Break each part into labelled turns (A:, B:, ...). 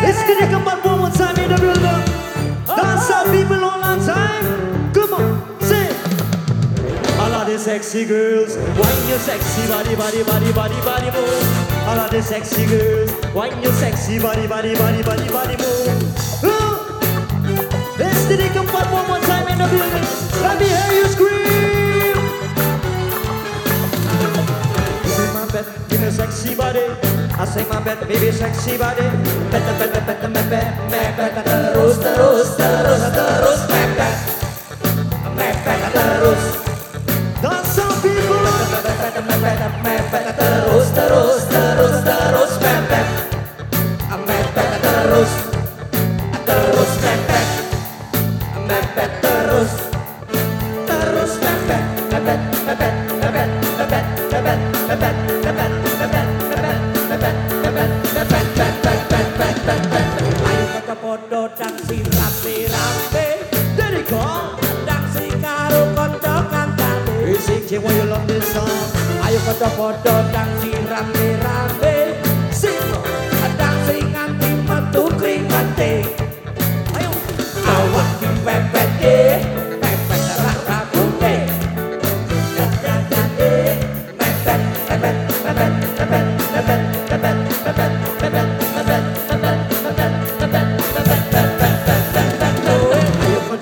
A: Let's come on one more time in the building. Dance the time. Come on, sing. Sexy girls, wine your sexy body, body, body, body, body move. All of the sexy girls, wine your sexy body, body, body, body, body move. Let's get it on one more time in the building. Let me hear you baby, sexy body. I say my bet. baby, sexy body. bet bet bet bet bet bet bet bet. I'm bet peta, mepet, mepet, terus,
B: terus, terus, terus, mepet, mepet, terus. Dan some people, mepet, mepet, mepet, mepet, terus, terus, terus, terus, mepet, mepet, terus. Ayo
A: foto-foto
B: dan si rame-rame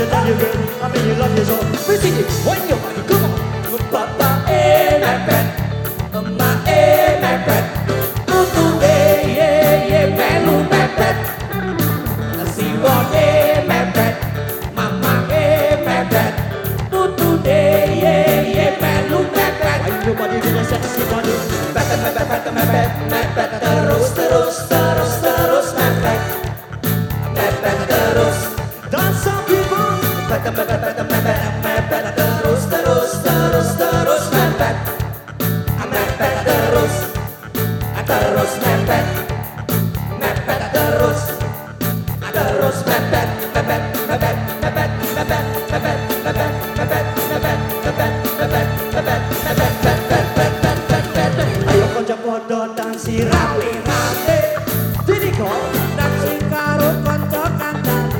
A: said that you
B: Mepet mepet mepet mepet mepet terus terus terus terus mepet mepet terus terus mepet mepet terus terus mepet mepet mepet mepet mepet mepet mepet mepet mepet mepet mepet mepet mepet mepet mepet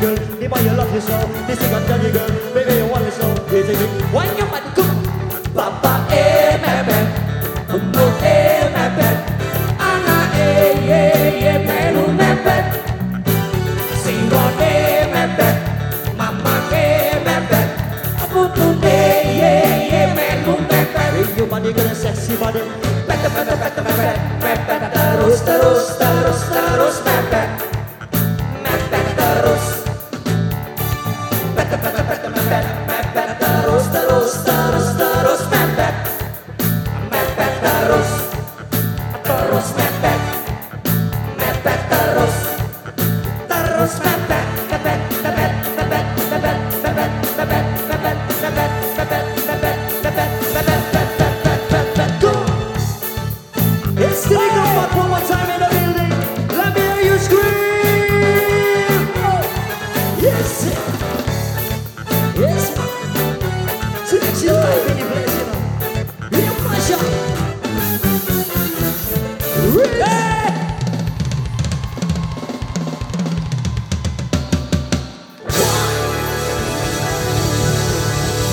A: girl, the more love you so. This is got your girl, baby you want so. It's a when you might cook.
B: Papa eh me me, no eh me me, Anna eh yeah yeah me no eh, me Mama eh me Abu tu eh yeah yeah me
A: no me me. You body gonna sexy body,
B: better better better better better terus terus terus terus
A: me. bet, the bet.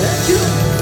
A: Thank you